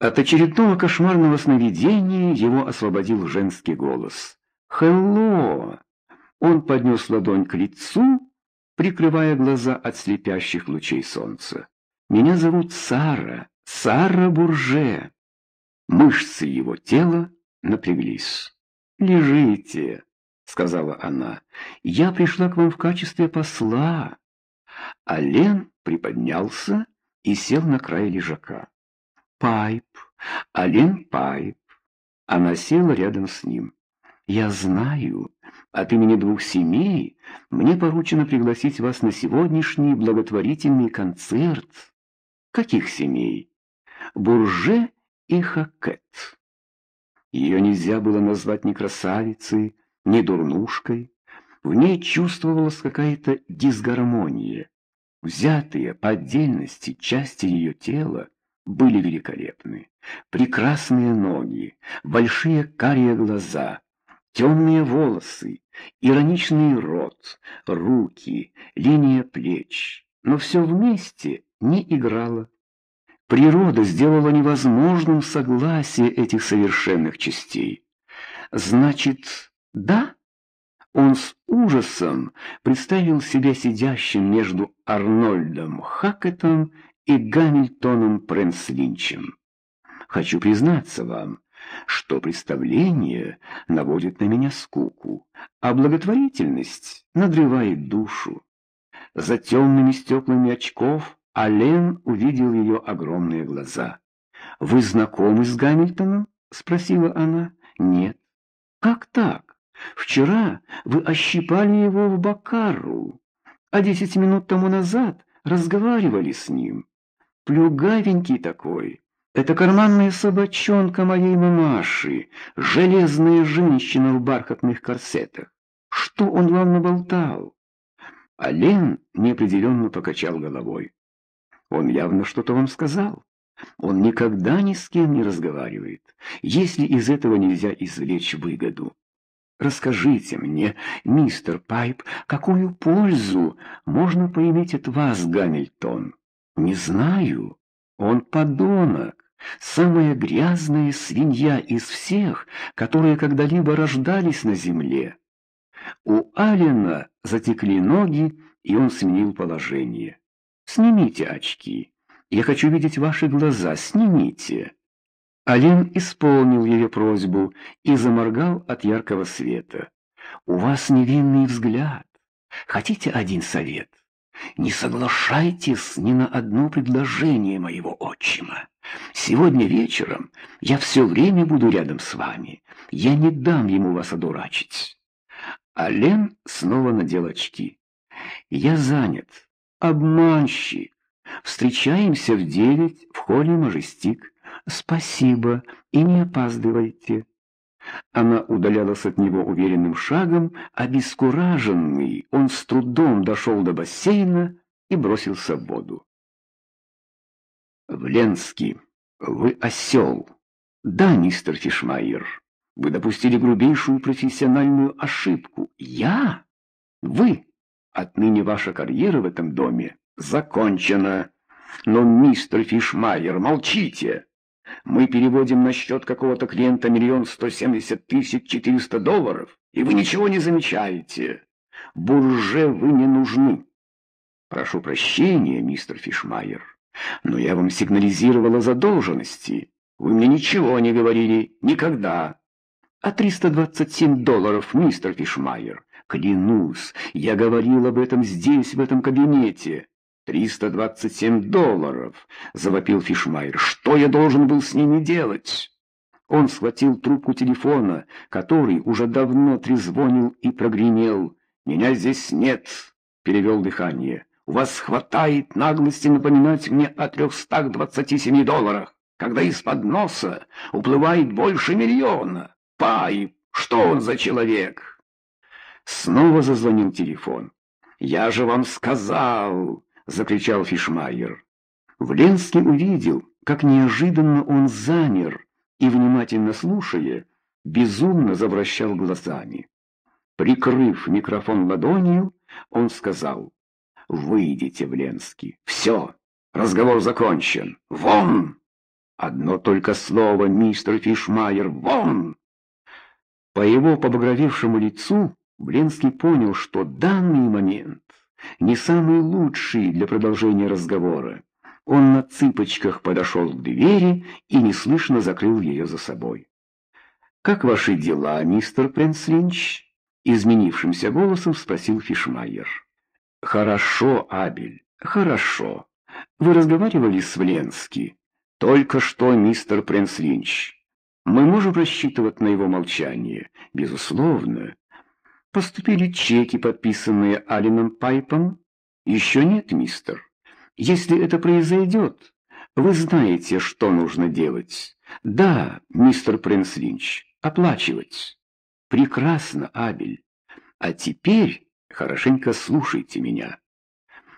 От очередного кошмарного сновидения его освободил женский голос. «Хелло!» Он поднес ладонь к лицу, прикрывая глаза от слепящих лучей солнца. «Меня зовут Сара, Сара Бурже». Мышцы его тела напряглись. «Лежите», — сказала она. «Я пришла к вам в качестве посла». А Лен приподнялся и сел на край лежака. Пайп, Ален Пайп. Она села рядом с ним. «Я знаю, от имени двух семей мне поручено пригласить вас на сегодняшний благотворительный концерт». «Каких семей?» «Бурже и Хакет». Ее нельзя было назвать ни красавицей, ни дурнушкой. В ней чувствовалась какая-то дисгармония. Взятые по отдельности части ее тела были великолепны. Прекрасные ноги, большие карие глаза, темные волосы, ироничный рот, руки, линия плеч. Но все вместе не играло. Природа сделала невозможным согласие этих совершенных частей. Значит, да? Он с ужасом представил себя сидящим между Арнольдом Хакетом и Гамильтоном Пренслинчем. Хочу признаться вам, что представление наводит на меня скуку, а благотворительность надрывает душу. За темными стеклами очков Ален увидел ее огромные глаза. «Вы знакомы с Гамильтоном?» — спросила она. «Нет». «Как так? Вчера вы ощипали его в Бакару, а десять минут тому назад разговаривали с ним. Плюгавенький такой. Это карманная собачонка моей мамаши, железная женщина в бархатных корсетах. Что он вам наболтал?» Ален неопределенно покачал головой. Он явно что-то вам сказал. Он никогда ни с кем не разговаривает, если из этого нельзя извлечь выгоду. Расскажите мне, мистер Пайп, какую пользу можно поиметь от вас, Гамильтон? Не знаю. Он подонок, самая грязная свинья из всех, которые когда-либо рождались на земле. У Алина затекли ноги, и он сменил положение. Снимите очки. Я хочу видеть ваши глаза. Снимите. Алин исполнил ее просьбу и заморгал от яркого света. У вас невинный взгляд. Хотите один совет? Не соглашайтесь ни на одно предложение моего отчима. Сегодня вечером я все время буду рядом с вами. Я не дам ему вас одурачить. Ален снова надел очки. Я занят. Обманщик. Встречаемся в девять в холле Мажестик. Спасибо и не опаздывайте. Она удалялась от него уверенным шагом, обескураженный, он с трудом дошел до бассейна и бросился в воду. «Вленский, вы осел!» «Да, мистер Фишмайер, вы допустили грубейшую профессиональную ошибку. Я? Вы?» Отныне ваша карьера в этом доме закончена. Но, мистер Фишмайер, молчите. Мы переводим на счет какого-то клиента миллион сто семьдесят тысяч четыреста долларов, и вы ничего не замечаете. Бурже вы не нужны. Прошу прощения, мистер Фишмайер, но я вам сигнализировала задолженности. Вы мне ничего не говорили, никогда. А триста двадцать семь долларов, мистер Фишмайер, Клянусь, я говорил об этом здесь, в этом кабинете. «Триста двадцать семь долларов!» — завопил Фишмайер. «Что я должен был с ними делать?» Он схватил трубку телефона, который уже давно трезвонил и прогремел. «Меня здесь нет!» — перевел дыхание. «У вас хватает наглости напоминать мне о трехстах двадцати семи долларах, когда из-под носа уплывает больше миллиона. Пайп, что он за человек?» Снова зазвонил телефон. «Я же вам сказал!» — закричал Фишмайер. Вленский увидел, как неожиданно он замер и, внимательно слушая, безумно завращал глазами. Прикрыв микрофон ладонью, он сказал, «Выйдите, Вленский, все, разговор закончен, вон!» Одно только слово, мистер Фишмайер, вон!» По его побагровевшему лицу Бленский понял, что данный момент не самый лучший для продолжения разговора. Он на цыпочках подошел к двери и неслышно закрыл ее за собой. «Как ваши дела, мистер Пренслинч?» Изменившимся голосом спросил Фишмайер. «Хорошо, Абель, хорошо. Вы разговаривали с Вленски?» «Только что, мистер Пренслинч. Мы можем рассчитывать на его молчание?» «Безусловно. Поступили чеки, подписанные Алином Пайпом?» «Еще нет, мистер. Если это произойдет, вы знаете, что нужно делать. Да, мистер Пренслинч, оплачивать». Прекрасно, Абель. А теперь хорошенько слушайте меня.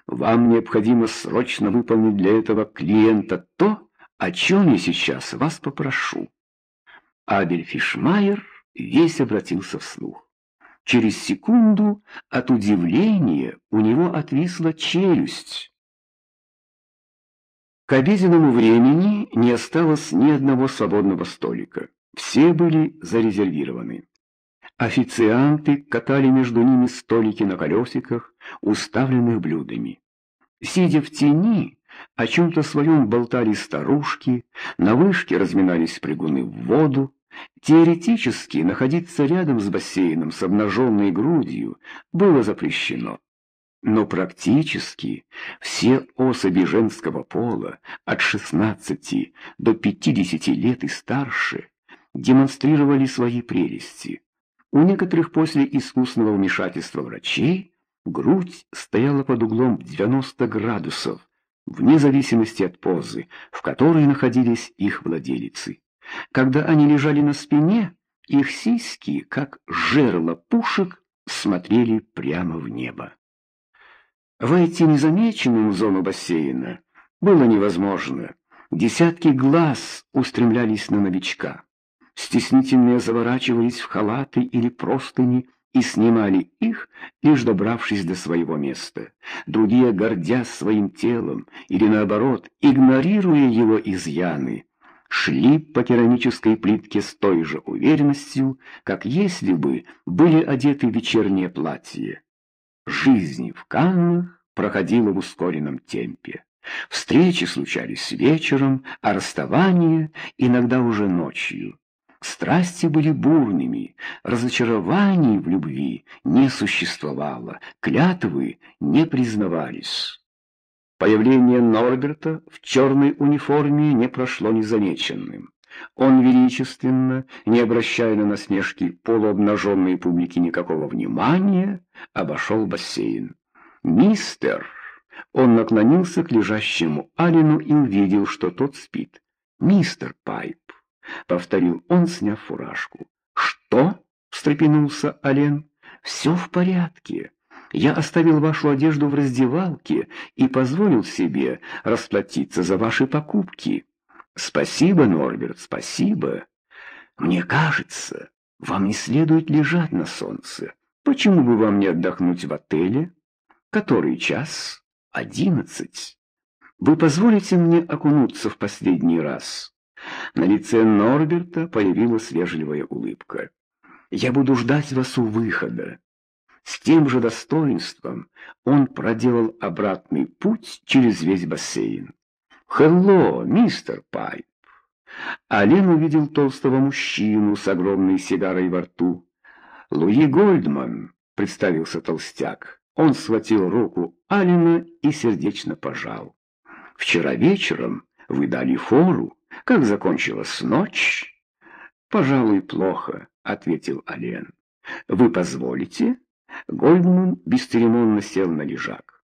Вам необходимо срочно выполнить для этого клиента то, о чем я сейчас вас попрошу. Абель Фишмайер весь обратился вслух. Через секунду от удивления у него отвисла челюсть. К обеденному времени не осталось ни одного свободного столика. Все были зарезервированы. Официанты катали между ними столики на колесиках, уставленных блюдами. Сидя в тени, о чем-то своем болтали старушки, на вышке разминались прыгуны в воду. Теоретически находиться рядом с бассейном с обнаженной грудью было запрещено. Но практически все особи женского пола от 16 до 50 лет и старше демонстрировали свои прелести. У некоторых после искусного вмешательства врачей грудь стояла под углом 90 градусов, вне зависимости от позы, в которой находились их владелицы. Когда они лежали на спине, их сиськи, как жерла пушек, смотрели прямо в небо. Войти незамеченным в зону бассейна было невозможно. Десятки глаз устремлялись на новичка. Стеснительные заворачивались в халаты или простыни и снимали их, лишь добравшись до своего места. Другие, гордясь своим телом или наоборот, игнорируя его изъяны, шли по керамической плитке с той же уверенностью, как если бы были одеты в вечернее платье. Жизнь в Каннах проходила в ускоренном темпе. Встречи случались вечером, а расставания иногда уже ночью. Страсти были бурными, разочарований в любви не существовало, клятвы не признавались. Появление Норберта в черной униформе не прошло незамеченным. Он величественно, не обращая на насмешки полуобнаженной публики никакого внимания, обошел бассейн. «Мистер!» Он наклонился к лежащему Алину и увидел, что тот спит. «Мистер Пайп!» — повторил он, сняв фуражку. «Что?» — встрепенулся Ален. «Все в порядке. Я оставил вашу одежду в раздевалке и позволил себе расплатиться за ваши покупки. Спасибо, Норберт, спасибо. Мне кажется, вам не следует лежать на солнце. Почему бы вам не отдохнуть в отеле? Который час? Одиннадцать. Вы позволите мне окунуться в последний раз?» На лице Норберта появилась вежливая улыбка. «Я буду ждать вас у выхода». С тем же достоинством он проделал обратный путь через весь бассейн. «Хелло, мистер Пайп!» Ален увидел толстого мужчину с огромной сигарой во рту. «Луи Гольдман», — представился толстяк. Он схватил руку Алина и сердечно пожал. «Вчера вечером вы дали фору. Как закончилась ночь? Пожалуй, плохо, ответил Ален. Вы позволите? Гольдман бесцеремонно сел на лежак.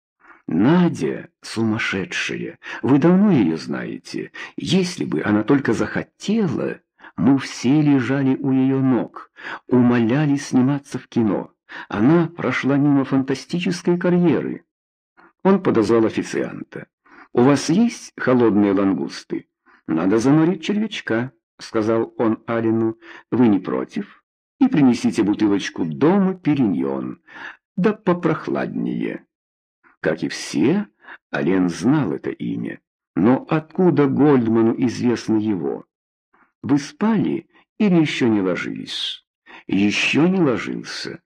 Надя сумасшедшая. Вы давно ее знаете. Если бы она только захотела, мы все лежали у ее ног, умоляли сниматься в кино. Она прошла мимо фантастической карьеры. Он подозвал официанта. «У вас есть холодные лангусты?» «Надо заморить червячка», — сказал он Алину. «Вы не против? И принесите бутылочку дома периньон, да попрохладнее». Как и все, Ален знал это имя. Но откуда Гольдману известно его? Вы спали или еще не ложились? Еще не ложился.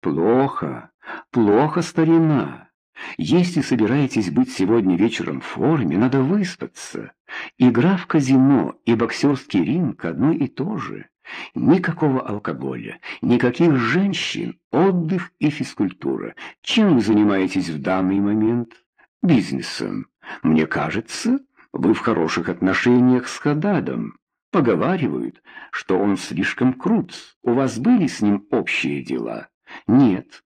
Плохо, плохо, старина. Если собираетесь быть сегодня вечером в форме, надо выспаться. Игра в казино и боксерский ринг одно и то же. Никакого алкоголя, никаких женщин, отдых и физкультура. Чем вы занимаетесь в данный момент? Бизнесом. Мне кажется, вы в хороших отношениях с Хададом. Поговаривают, что он слишком крут. У вас были с ним общие дела? Нет.